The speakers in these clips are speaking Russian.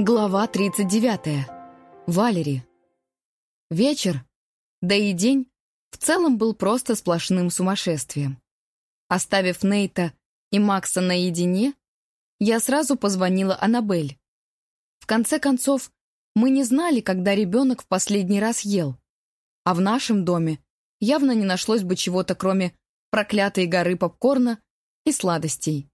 Глава 39. Валери. Вечер, да и день, в целом был просто сплошным сумасшествием. Оставив Нейта и Макса наедине, я сразу позвонила Аннабель. В конце концов, мы не знали, когда ребенок в последний раз ел. А в нашем доме явно не нашлось бы чего-то, кроме проклятой горы попкорна и сладостей.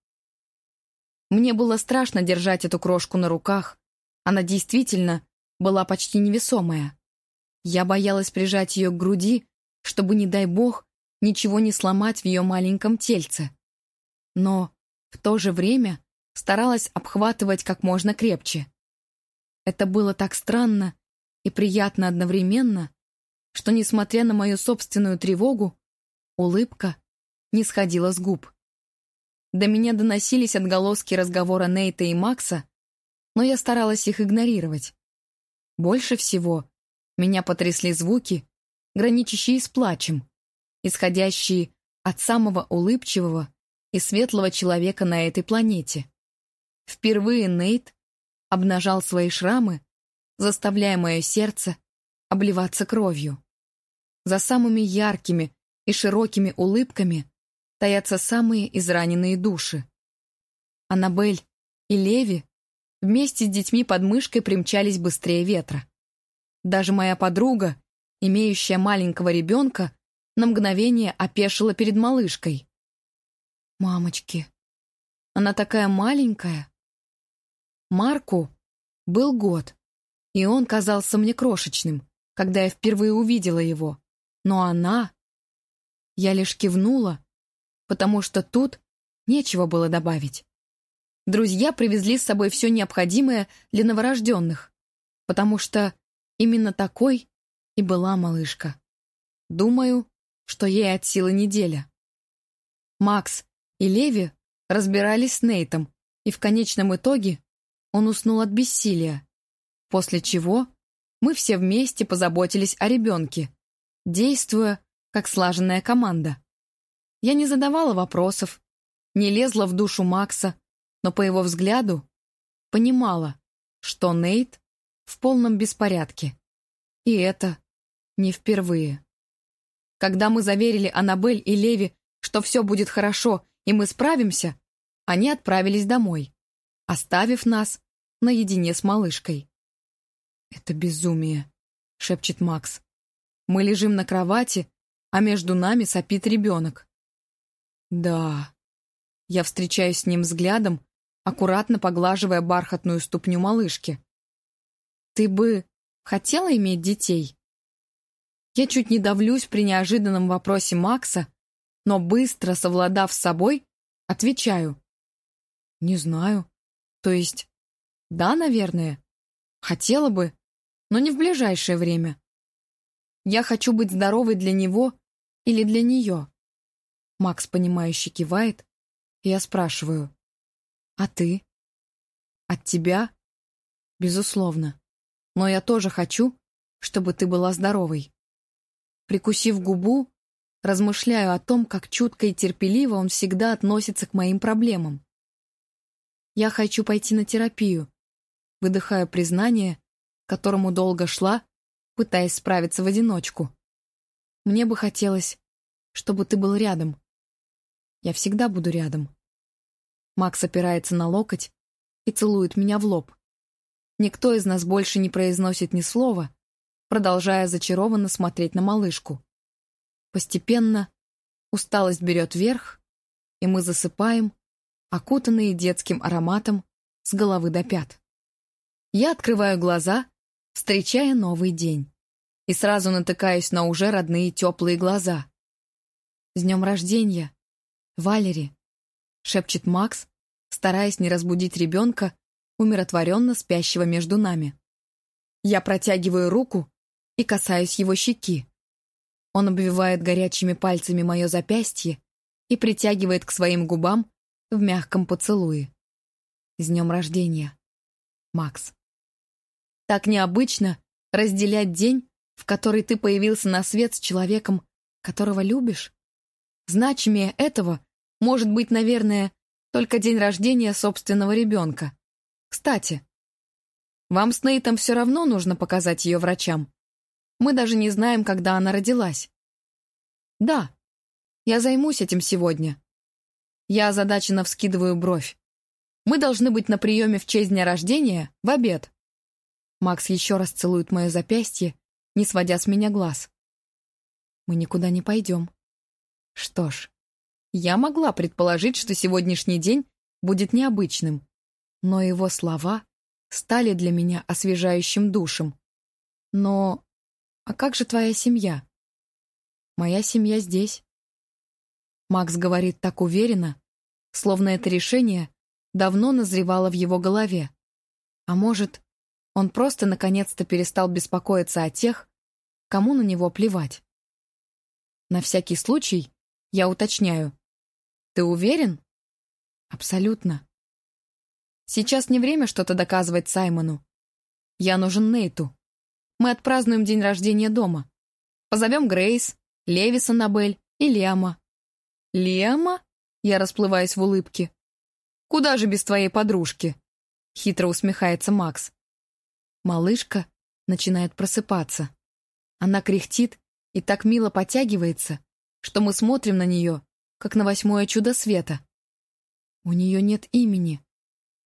Мне было страшно держать эту крошку на руках, она действительно была почти невесомая. Я боялась прижать ее к груди, чтобы, не дай бог, ничего не сломать в ее маленьком тельце. Но в то же время старалась обхватывать как можно крепче. Это было так странно и приятно одновременно, что, несмотря на мою собственную тревогу, улыбка не сходила с губ. До меня доносились отголоски разговора Нейта и Макса, но я старалась их игнорировать. Больше всего меня потрясли звуки, граничащие с плачем, исходящие от самого улыбчивого и светлого человека на этой планете. Впервые Нейт обнажал свои шрамы, заставляя мое сердце обливаться кровью. За самыми яркими и широкими улыбками таятся самые израненные души. Аннабель и Леви вместе с детьми под мышкой примчались быстрее ветра. Даже моя подруга, имеющая маленького ребенка, на мгновение опешила перед малышкой. «Мамочки, она такая маленькая!» Марку был год, и он казался мне крошечным, когда я впервые увидела его. Но она... Я лишь кивнула, потому что тут нечего было добавить. Друзья привезли с собой все необходимое для новорожденных, потому что именно такой и была малышка. Думаю, что ей от силы неделя. Макс и Леви разбирались с Нейтом, и в конечном итоге он уснул от бессилия, после чего мы все вместе позаботились о ребенке, действуя как слаженная команда. Я не задавала вопросов, не лезла в душу Макса, но по его взгляду понимала, что Нейт в полном беспорядке. И это не впервые. Когда мы заверили Аннабель и Леви, что все будет хорошо и мы справимся, они отправились домой, оставив нас наедине с малышкой. «Это безумие», — шепчет Макс. «Мы лежим на кровати, а между нами сопит ребенок». «Да». Я встречаюсь с ним взглядом, аккуратно поглаживая бархатную ступню малышки. «Ты бы хотела иметь детей?» Я чуть не давлюсь при неожиданном вопросе Макса, но быстро, совладав с собой, отвечаю. «Не знаю. То есть, да, наверное. Хотела бы, но не в ближайшее время. Я хочу быть здоровой для него или для нее». Макс, понимающе кивает, и я спрашиваю. А ты? От тебя? Безусловно. Но я тоже хочу, чтобы ты была здоровой. Прикусив губу, размышляю о том, как чутко и терпеливо он всегда относится к моим проблемам. Я хочу пойти на терапию, выдыхаю признание, которому долго шла, пытаясь справиться в одиночку. Мне бы хотелось, чтобы ты был рядом. Я всегда буду рядом. Макс опирается на локоть и целует меня в лоб. Никто из нас больше не произносит ни слова, продолжая зачарованно смотреть на малышку. Постепенно усталость берет верх, и мы засыпаем, окутанные детским ароматом с головы до пят. Я открываю глаза, встречая новый день, и сразу натыкаюсь на уже родные теплые глаза. «С днем рождения, Валери!» — шепчет Макс, стараясь не разбудить ребенка, умиротворенно спящего между нами. Я протягиваю руку и касаюсь его щеки. Он обвивает горячими пальцами мое запястье и притягивает к своим губам в мягком поцелуе. С днем рождения, Макс. Так необычно разделять день, в который ты появился на свет с человеком, которого любишь. Значимее этого может быть, наверное, только день рождения собственного ребенка. Кстати, Вам с Нейтом все равно нужно показать ее врачам. Мы даже не знаем, когда она родилась. Да, я займусь этим сегодня. Я озадаченно вскидываю бровь. Мы должны быть на приеме в честь дня рождения в обед. Макс еще раз целует мое запястье, не сводя с меня глаз. Мы никуда не пойдем. Что ж, я могла предположить, что сегодняшний день будет необычным, но его слова стали для меня освежающим душем. Но... А как же твоя семья? Моя семья здесь. Макс говорит так уверенно, словно это решение давно назревало в его голове. А может, он просто наконец-то перестал беспокоиться о тех, кому на него плевать. На всякий случай я уточняю. Ты уверен? Абсолютно. Сейчас не время что-то доказывать Саймону. Я нужен Нейту. Мы отпразднуем день рождения дома. Позовем Грейс, Левиса Набель и Лиама. Лиама? Я расплываюсь в улыбке. Куда же без твоей подружки? Хитро усмехается Макс. Малышка начинает просыпаться. Она кряхтит и так мило потягивается, что мы смотрим на нее, как на восьмое чудо света. У нее нет имени,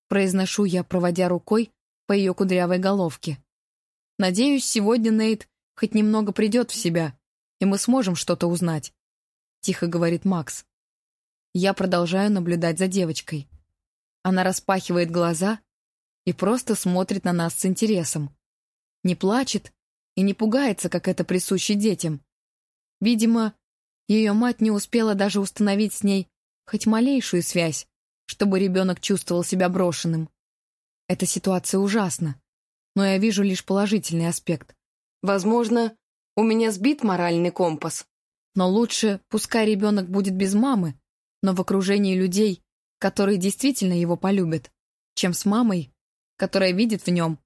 произношу я, проводя рукой по ее кудрявой головке. Надеюсь, сегодня Нейт хоть немного придет в себя, и мы сможем что-то узнать, тихо говорит Макс. Я продолжаю наблюдать за девочкой. Она распахивает глаза и просто смотрит на нас с интересом. Не плачет и не пугается, как это присуще детям. Видимо, ее мать не успела даже установить с ней хоть малейшую связь, чтобы ребенок чувствовал себя брошенным. Эта ситуация ужасна, но я вижу лишь положительный аспект. Возможно, у меня сбит моральный компас. Но лучше, пускай ребенок будет без мамы, но в окружении людей, которые действительно его полюбят, чем с мамой, которая видит в нем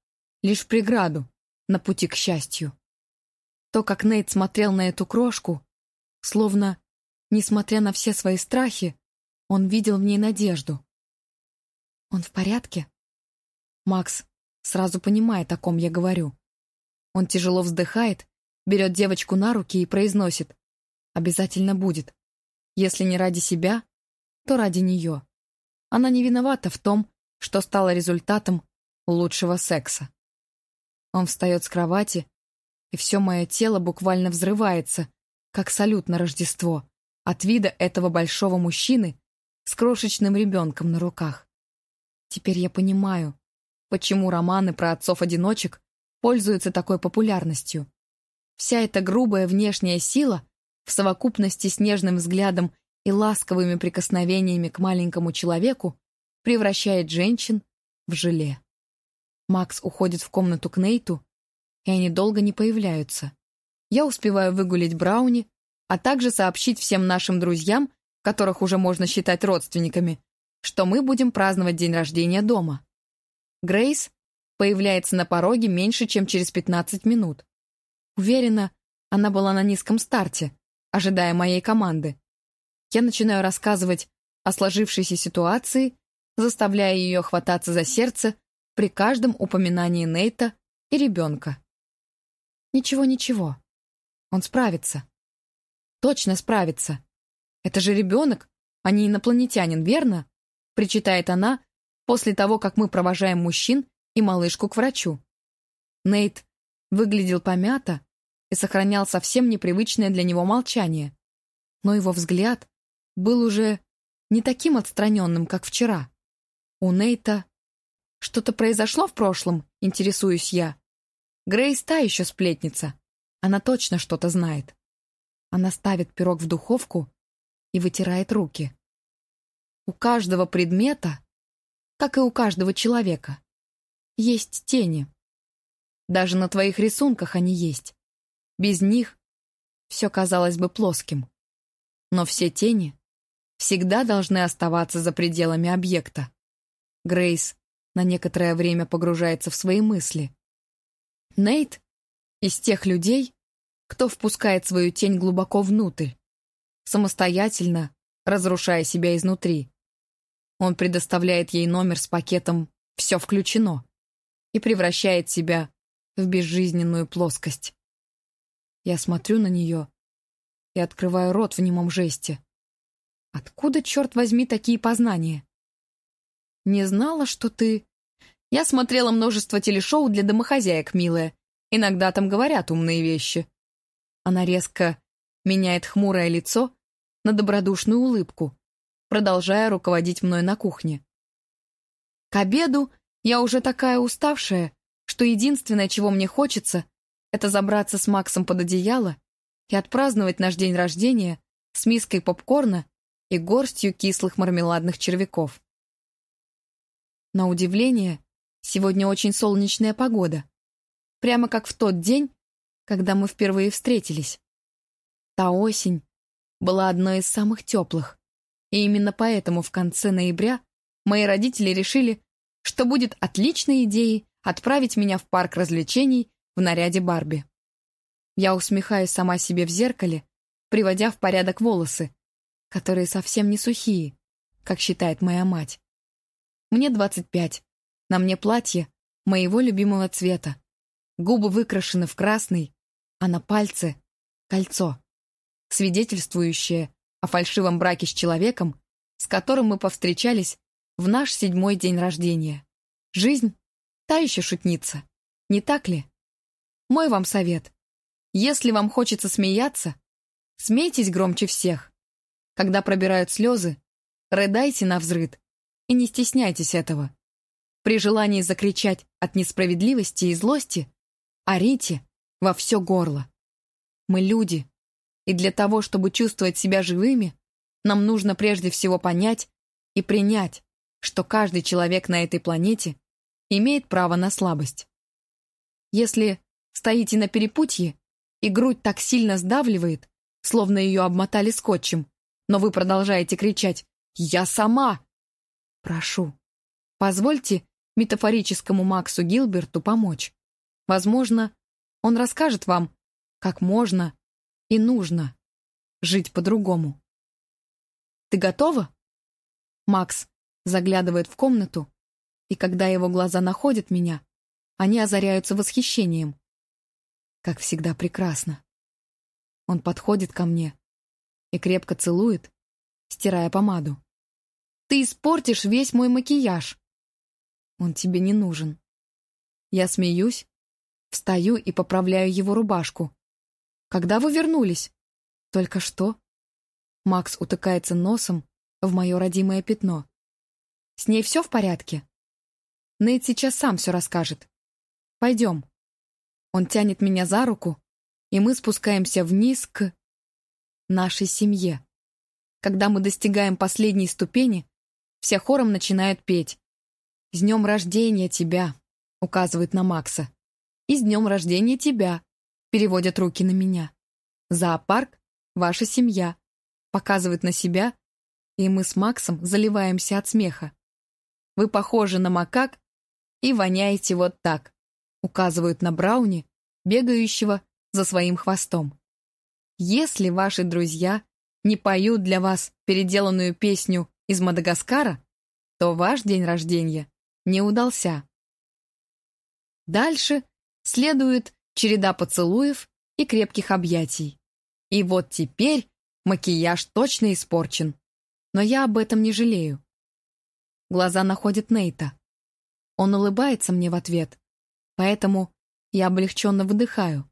лишь преграду на пути к счастью. То, как Нейт смотрел на эту крошку, словно, несмотря на все свои страхи, он видел в ней надежду. «Он в порядке?» Макс сразу понимает, о ком я говорю. Он тяжело вздыхает, берет девочку на руки и произносит. «Обязательно будет. Если не ради себя, то ради нее. Она не виновата в том, что стало результатом лучшего секса». Он встает с кровати, и все мое тело буквально взрывается, как салют на Рождество, от вида этого большого мужчины, с крошечным ребенком на руках. Теперь я понимаю, почему романы про отцов-одиночек пользуются такой популярностью. Вся эта грубая внешняя сила в совокупности с нежным взглядом и ласковыми прикосновениями к маленькому человеку превращает женщин в желе. Макс уходит в комнату к Нейту, и они долго не появляются. Я успеваю выгулить Брауни, а также сообщить всем нашим друзьям, которых уже можно считать родственниками, что мы будем праздновать день рождения дома. Грейс появляется на пороге меньше, чем через 15 минут. Уверена, она была на низком старте, ожидая моей команды. Я начинаю рассказывать о сложившейся ситуации, заставляя ее хвататься за сердце при каждом упоминании Нейта и ребенка. Ничего-ничего. Он справится. Точно справится. «Это же ребенок, а не инопланетянин, верно?» причитает она после того, как мы провожаем мужчин и малышку к врачу. Нейт выглядел помято и сохранял совсем непривычное для него молчание. Но его взгляд был уже не таким отстраненным, как вчера. У Нейта что-то произошло в прошлом, интересуюсь я. Грейс та еще сплетница. Она точно что-то знает. Она ставит пирог в духовку и вытирает руки. У каждого предмета, как и у каждого человека, есть тени. Даже на твоих рисунках они есть. Без них все казалось бы плоским. Но все тени всегда должны оставаться за пределами объекта. Грейс на некоторое время погружается в свои мысли. Нейт из тех людей, кто впускает свою тень глубоко внутрь, самостоятельно разрушая себя изнутри. Он предоставляет ей номер с пакетом «Все включено» и превращает себя в безжизненную плоскость. Я смотрю на нее и открываю рот в немом жесте. Откуда, черт возьми, такие познания? Не знала, что ты... Я смотрела множество телешоу для домохозяек, милая. Иногда там говорят умные вещи. Она резко меняет хмурое лицо на добродушную улыбку, продолжая руководить мной на кухне. К обеду я уже такая уставшая, что единственное, чего мне хочется, это забраться с Максом под одеяло и отпраздновать наш день рождения с миской попкорна и горстью кислых мармеладных червяков. На удивление, сегодня очень солнечная погода. Прямо как в тот день, когда мы впервые встретились. Та осень была одной из самых теплых, и именно поэтому в конце ноября мои родители решили, что будет отличной идеей отправить меня в парк развлечений в наряде Барби. Я усмехаюсь сама себе в зеркале, приводя в порядок волосы, которые совсем не сухие, как считает моя мать. Мне 25, на мне платье моего любимого цвета, губы выкрашены в красный, а на пальце — кольцо, свидетельствующее о фальшивом браке с человеком, с которым мы повстречались в наш седьмой день рождения. Жизнь — та еще шутница, не так ли? Мой вам совет. Если вам хочется смеяться, смейтесь громче всех. Когда пробирают слезы, рыдайте на взрыд и не стесняйтесь этого. При желании закричать от несправедливости и злости, орите во все горло. Мы люди, и для того, чтобы чувствовать себя живыми, нам нужно прежде всего понять и принять, что каждый человек на этой планете имеет право на слабость. Если стоите на перепутье, и грудь так сильно сдавливает, словно ее обмотали скотчем, но вы продолжаете кричать «Я сама!» Прошу, позвольте метафорическому Максу Гилберту помочь. Возможно, он расскажет вам, как можно и нужно жить по-другому. Ты готова? Макс заглядывает в комнату, и когда его глаза находят меня, они озаряются восхищением. Как всегда прекрасно. Он подходит ко мне, и крепко целует, стирая помаду. «Ты испортишь весь мой макияж!» «Он тебе не нужен». Я смеюсь, встаю и поправляю его рубашку. «Когда вы вернулись?» «Только что». Макс утыкается носом в мое родимое пятно. «С ней все в порядке?» Нейт сейчас сам все расскажет. «Пойдем». Он тянет меня за руку, и мы спускаемся вниз к нашей семье. Когда мы достигаем последней ступени, все хором начинают петь. «С днем рождения тебя!» — указывает на Макса. «И с днем рождения тебя!» — переводят руки на меня. «Зоопарк — ваша семья!» — показывает на себя, и мы с Максом заливаемся от смеха. «Вы похожи на макак и воняете вот так», — указывают на Брауни, бегающего за своим хвостом. Если ваши друзья не поют для вас переделанную песню из Мадагаскара, то ваш день рождения не удался. Дальше следует череда поцелуев и крепких объятий. И вот теперь макияж точно испорчен. Но я об этом не жалею. Глаза находят Нейта. Он улыбается мне в ответ, поэтому я облегченно выдыхаю.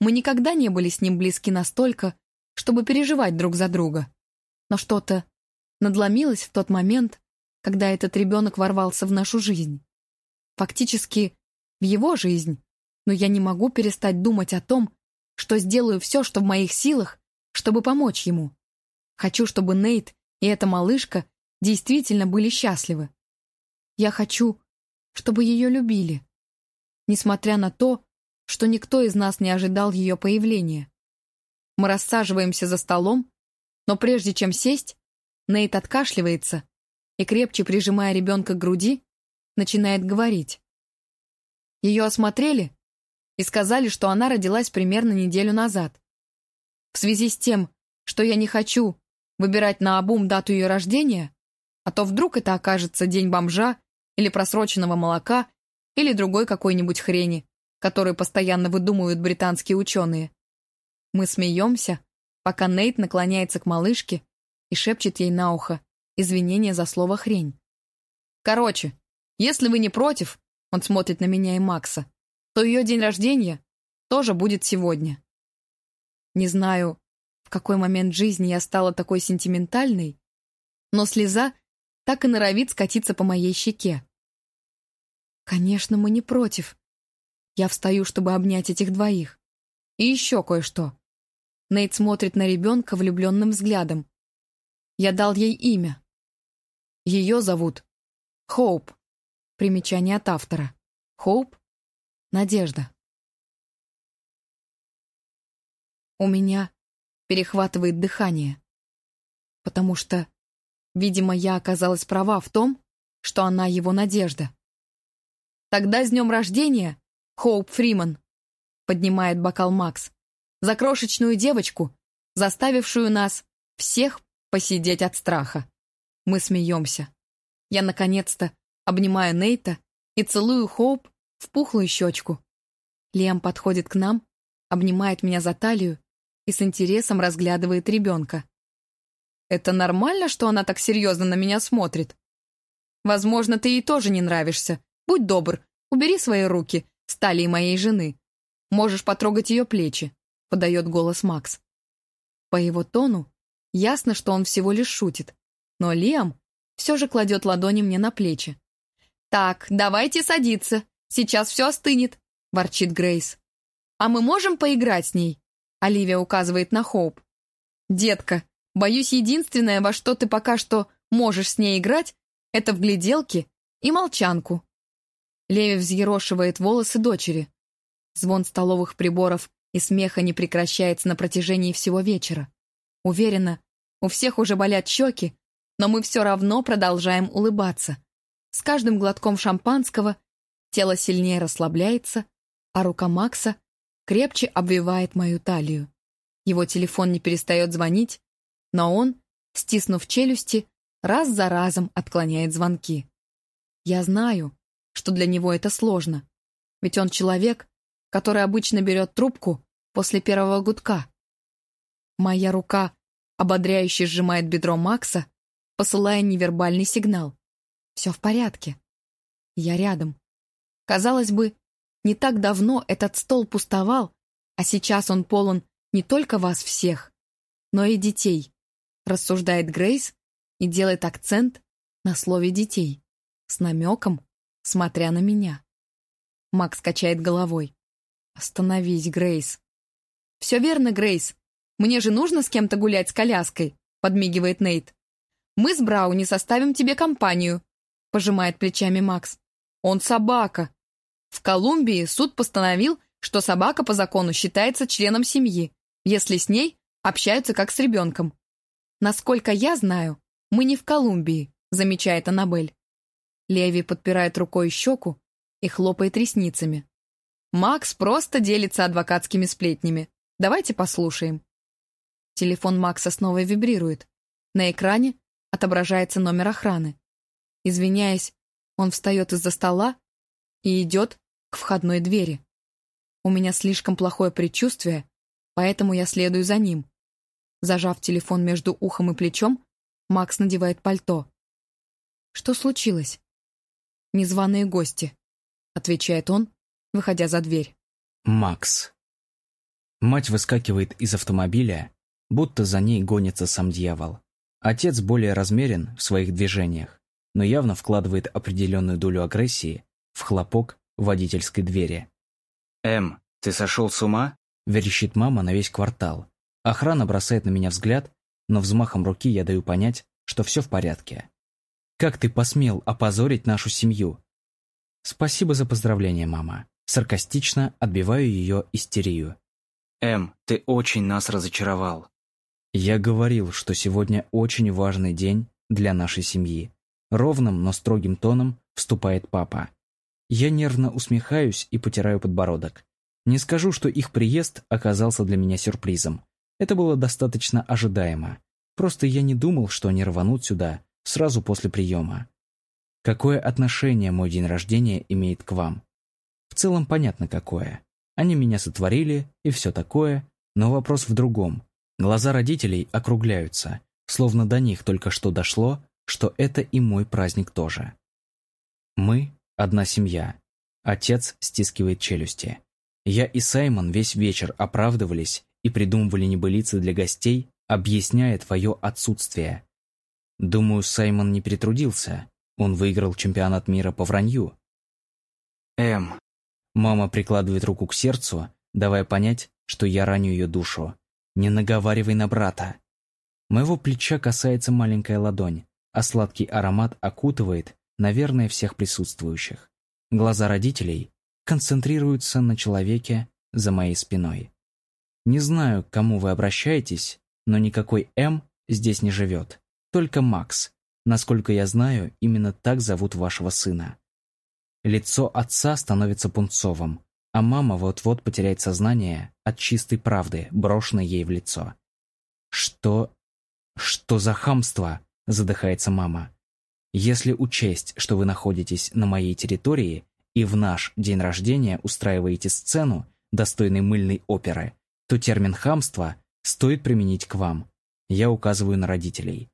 Мы никогда не были с ним близки настолько, чтобы переживать друг за друга. Но что-то надломилось в тот момент, когда этот ребенок ворвался в нашу жизнь. Фактически, в его жизнь, но я не могу перестать думать о том, что сделаю все, что в моих силах, чтобы помочь ему. Хочу, чтобы Нейт и эта малышка действительно были счастливы. Я хочу, чтобы ее любили. Несмотря на то, что никто из нас не ожидал ее появления. Мы рассаживаемся за столом, но прежде чем сесть, Нейт откашливается и, крепче прижимая ребенка к груди, начинает говорить. Ее осмотрели и сказали, что она родилась примерно неделю назад. В связи с тем, что я не хочу выбирать на обум дату ее рождения, а то вдруг это окажется день бомжа или просроченного молока или другой какой-нибудь хрени, которую постоянно выдумывают британские ученые. Мы смеемся, пока Нейт наклоняется к малышке и шепчет ей на ухо извинения за слово «хрень». Короче, если вы не против, он смотрит на меня и Макса, то ее день рождения тоже будет сегодня. Не знаю, в какой момент жизни я стала такой сентиментальной, но слеза так и норовит скатиться по моей щеке. Конечно, мы не против. Я встаю, чтобы обнять этих двоих. И еще кое-что. Нейт смотрит на ребенка влюбленным взглядом. Я дал ей имя. Ее зовут Хоуп. Примечание от автора. Хоуп — Надежда. У меня перехватывает дыхание, потому что, видимо, я оказалась права в том, что она его надежда. «Тогда с днем рождения, Хоуп Фриман!» поднимает бокал Макс. «За крошечную девочку, заставившую нас всех посидеть от страха». Мы смеемся. Я, наконец-то, обнимаю Нейта и целую Хоуп в пухлую щечку. Лиам подходит к нам, обнимает меня за талию и с интересом разглядывает ребенка. «Это нормально, что она так серьезно на меня смотрит? Возможно, ты ей тоже не нравишься. Будь добр, убери свои руки с талии моей жены. Можешь потрогать ее плечи», — подает голос Макс. По его тону ясно, что он всего лишь шутит, но Лиам все же кладет ладони мне на плечи. «Так, давайте садиться, сейчас все остынет», — ворчит Грейс. «А мы можем поиграть с ней?» Оливия указывает на Хоуп. «Детка, боюсь, единственное, во что ты пока что можешь с ней играть, это в гляделки и молчанку». Леви взъерошивает волосы дочери. Звон столовых приборов и смеха не прекращается на протяжении всего вечера. Уверена, у всех уже болят щеки, но мы все равно продолжаем улыбаться. С каждым глотком шампанского тело сильнее расслабляется, а рука Макса крепче обвивает мою талию. Его телефон не перестает звонить, но он, стиснув челюсти, раз за разом отклоняет звонки. Я знаю, что для него это сложно, ведь он человек, который обычно берет трубку после первого гудка. Моя рука ободряюще сжимает бедро Макса, посылая невербальный сигнал. Все в порядке. Я рядом. Казалось бы, не так давно этот стол пустовал, а сейчас он полон не только вас всех, но и детей, рассуждает Грейс и делает акцент на слове «детей», с намеком, смотря на меня. Макс качает головой. «Остановись, Грейс». «Все верно, Грейс. Мне же нужно с кем-то гулять с коляской», подмигивает Нейт. «Мы с Брауни составим тебе компанию», пожимает плечами Макс. «Он собака», в Колумбии суд постановил, что собака по закону считается членом семьи, если с ней общаются как с ребенком. Насколько я знаю, мы не в Колумбии, замечает Аннабель. Леви подпирает рукой щеку и хлопает ресницами. Макс просто делится адвокатскими сплетнями. Давайте послушаем. Телефон Макса снова вибрирует. На экране отображается номер охраны. Извиняясь, он встает из-за стола и идет к входной двери. У меня слишком плохое предчувствие, поэтому я следую за ним. Зажав телефон между ухом и плечом, Макс надевает пальто. «Что случилось?» «Незваные гости», — отвечает он, выходя за дверь. Макс. Мать выскакивает из автомобиля, будто за ней гонится сам дьявол. Отец более размерен в своих движениях, но явно вкладывает определенную долю агрессии в хлопок водительской двери. «Эм, ты сошел с ума?» — верещит мама на весь квартал. Охрана бросает на меня взгляд, но взмахом руки я даю понять, что все в порядке. «Как ты посмел опозорить нашу семью?» «Спасибо за поздравление, мама». Саркастично отбиваю ее истерию. «Эм, ты очень нас разочаровал». Я говорил, что сегодня очень важный день для нашей семьи. Ровным, но строгим тоном вступает папа. Я нервно усмехаюсь и потираю подбородок. Не скажу, что их приезд оказался для меня сюрпризом. Это было достаточно ожидаемо. Просто я не думал, что они рванут сюда сразу после приема. Какое отношение мой день рождения имеет к вам? В целом понятно какое. Они меня сотворили и все такое, но вопрос в другом. Глаза родителей округляются, словно до них только что дошло, что это и мой праздник тоже. Мы – одна семья. Отец стискивает челюсти. Я и Саймон весь вечер оправдывались и придумывали небылицы для гостей, объясняя твое отсутствие. Думаю, Саймон не перетрудился. Он выиграл чемпионат мира по вранью. Эм. Мама прикладывает руку к сердцу, давая понять, что я раню ее душу. Не наговаривай на брата. Моего плеча касается маленькая ладонь, а сладкий аромат окутывает, наверное, всех присутствующих. Глаза родителей концентрируются на человеке за моей спиной. Не знаю, к кому вы обращаетесь, но никакой М здесь не живет. Только Макс. Насколько я знаю, именно так зовут вашего сына. Лицо отца становится пунцовым, а мама вот-вот потеряет сознание от чистой правды, брошенной ей в лицо. «Что... что за хамство?» – задыхается мама. «Если учесть, что вы находитесь на моей территории и в наш день рождения устраиваете сцену, достойной мыльной оперы, то термин «хамство» стоит применить к вам. Я указываю на родителей.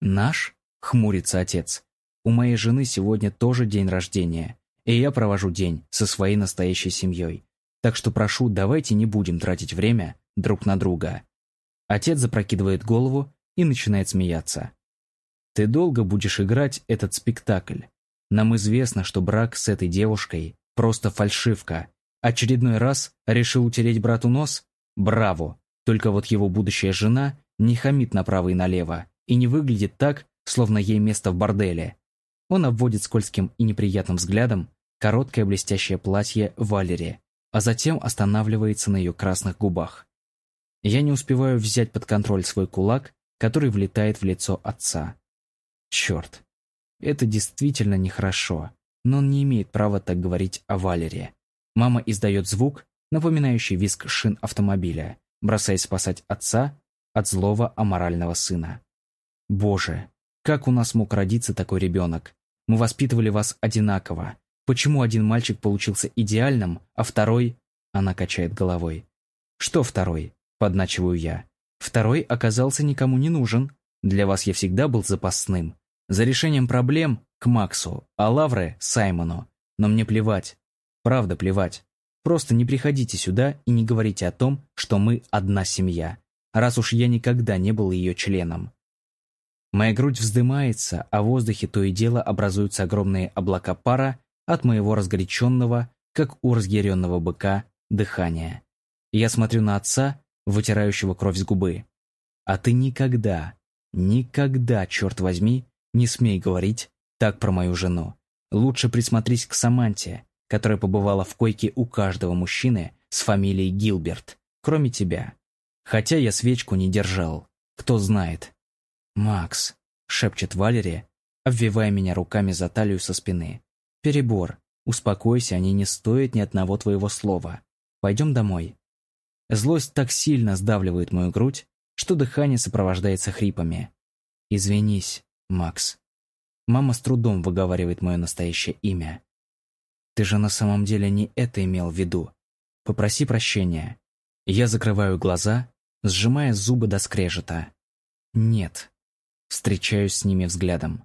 «Наш?» — хмурится отец. «У моей жены сегодня тоже день рождения, и я провожу день со своей настоящей семьей. Так что прошу, давайте не будем тратить время друг на друга». Отец запрокидывает голову и начинает смеяться. «Ты долго будешь играть этот спектакль. Нам известно, что брак с этой девушкой – просто фальшивка. Очередной раз решил утереть брату нос? Браво! Только вот его будущая жена не хамит направо и налево и не выглядит так, словно ей место в борделе. Он обводит скользким и неприятным взглядом короткое блестящее платье Валери, а затем останавливается на ее красных губах. Я не успеваю взять под контроль свой кулак, который влетает в лицо отца. Черт, это действительно нехорошо, но он не имеет права так говорить о Валере. Мама издает звук, напоминающий визг шин автомобиля, бросаясь спасать отца от злого аморального сына. Боже, как у нас мог родиться такой ребенок? Мы воспитывали вас одинаково. Почему один мальчик получился идеальным, а второй... Она качает головой. Что второй? Подначиваю я. Второй оказался никому не нужен. Для вас я всегда был запасным. За решением проблем к Максу, а лавры Саймону. Но мне плевать. Правда плевать. Просто не приходите сюда и не говорите о том, что мы одна семья, раз уж я никогда не был ее членом. Моя грудь вздымается, а в воздухе то и дело образуются огромные облака пара от моего разгоряченного, как у разъяренного быка, дыхания. Я смотрю на отца, вытирающего кровь с губы. А ты никогда, никогда, черт возьми, не смей говорить так про мою жену. Лучше присмотрись к Саманте, которая побывала в койке у каждого мужчины с фамилией Гилберт, кроме тебя. Хотя я свечку не держал. Кто знает. «Макс», — шепчет Валерия, обвивая меня руками за талию со спины. «Перебор. Успокойся, они не стоят ни одного твоего слова. Пойдем домой». Злость так сильно сдавливает мою грудь, что дыхание сопровождается хрипами. «Извинись, Макс». Мама с трудом выговаривает мое настоящее имя. «Ты же на самом деле не это имел в виду. Попроси прощения». Я закрываю глаза, сжимая зубы до скрежета. «Нет». Встречаюсь с ними взглядом.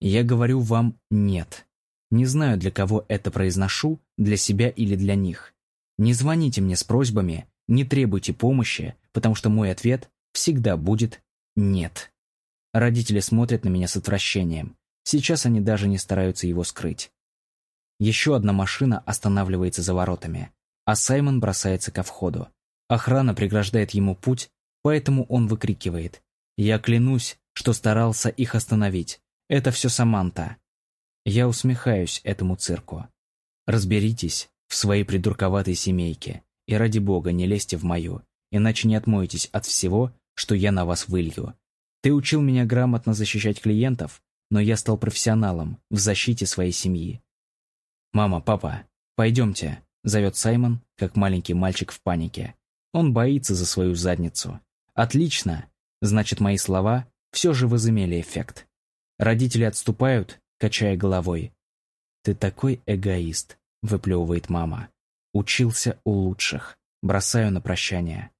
Я говорю вам «нет». Не знаю, для кого это произношу, для себя или для них. Не звоните мне с просьбами, не требуйте помощи, потому что мой ответ всегда будет «нет». Родители смотрят на меня с отвращением. Сейчас они даже не стараются его скрыть. Еще одна машина останавливается за воротами, а Саймон бросается ко входу. Охрана преграждает ему путь, поэтому он выкрикивает. «Я клянусь, что старался их остановить. Это все Саманта». Я усмехаюсь этому цирку. Разберитесь в своей придурковатой семейке и ради бога не лезьте в мою, иначе не отмоетесь от всего, что я на вас вылью. Ты учил меня грамотно защищать клиентов, но я стал профессионалом в защите своей семьи. «Мама, папа, пойдемте», — зовет Саймон, как маленький мальчик в панике. Он боится за свою задницу. «Отлично! Значит, мои слова все же возымели эффект. Родители отступают, качая головой. «Ты такой эгоист», — выплевывает мама. «Учился у лучших». Бросаю на прощание.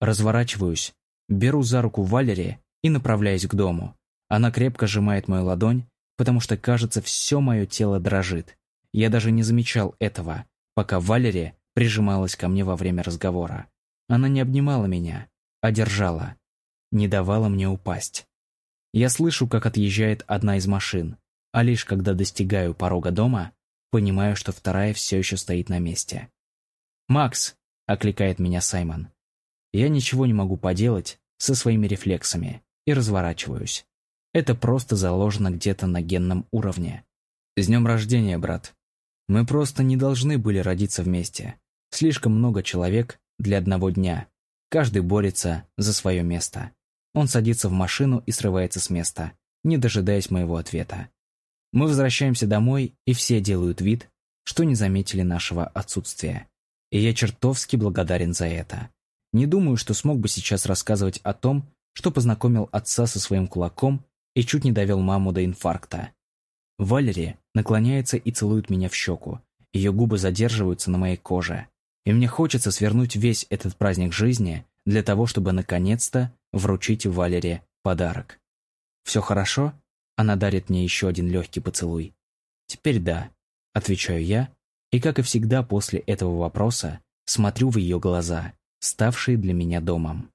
Разворачиваюсь, беру за руку Валери и направляюсь к дому. Она крепко сжимает мою ладонь, потому что, кажется, все мое тело дрожит. Я даже не замечал этого, пока Валери прижималась ко мне во время разговора. Она не обнимала меня, а держала. Не давала мне упасть. Я слышу, как отъезжает одна из машин, а лишь когда достигаю порога дома, понимаю, что вторая все еще стоит на месте. «Макс!» — окликает меня Саймон. Я ничего не могу поделать со своими рефлексами и разворачиваюсь. Это просто заложено где-то на генном уровне. С днем рождения, брат. Мы просто не должны были родиться вместе. Слишком много человек для одного дня. Каждый борется за свое место. Он садится в машину и срывается с места, не дожидаясь моего ответа. Мы возвращаемся домой, и все делают вид, что не заметили нашего отсутствия. И я чертовски благодарен за это. Не думаю, что смог бы сейчас рассказывать о том, что познакомил отца со своим кулаком и чуть не довел маму до инфаркта. Валерия наклоняется и целует меня в щеку. Ее губы задерживаются на моей коже. И мне хочется свернуть весь этот праздник жизни для того, чтобы наконец-то вручить Валере подарок. «Все хорошо?» Она дарит мне еще один легкий поцелуй. «Теперь да», — отвечаю я, и, как и всегда после этого вопроса, смотрю в ее глаза, ставшие для меня домом.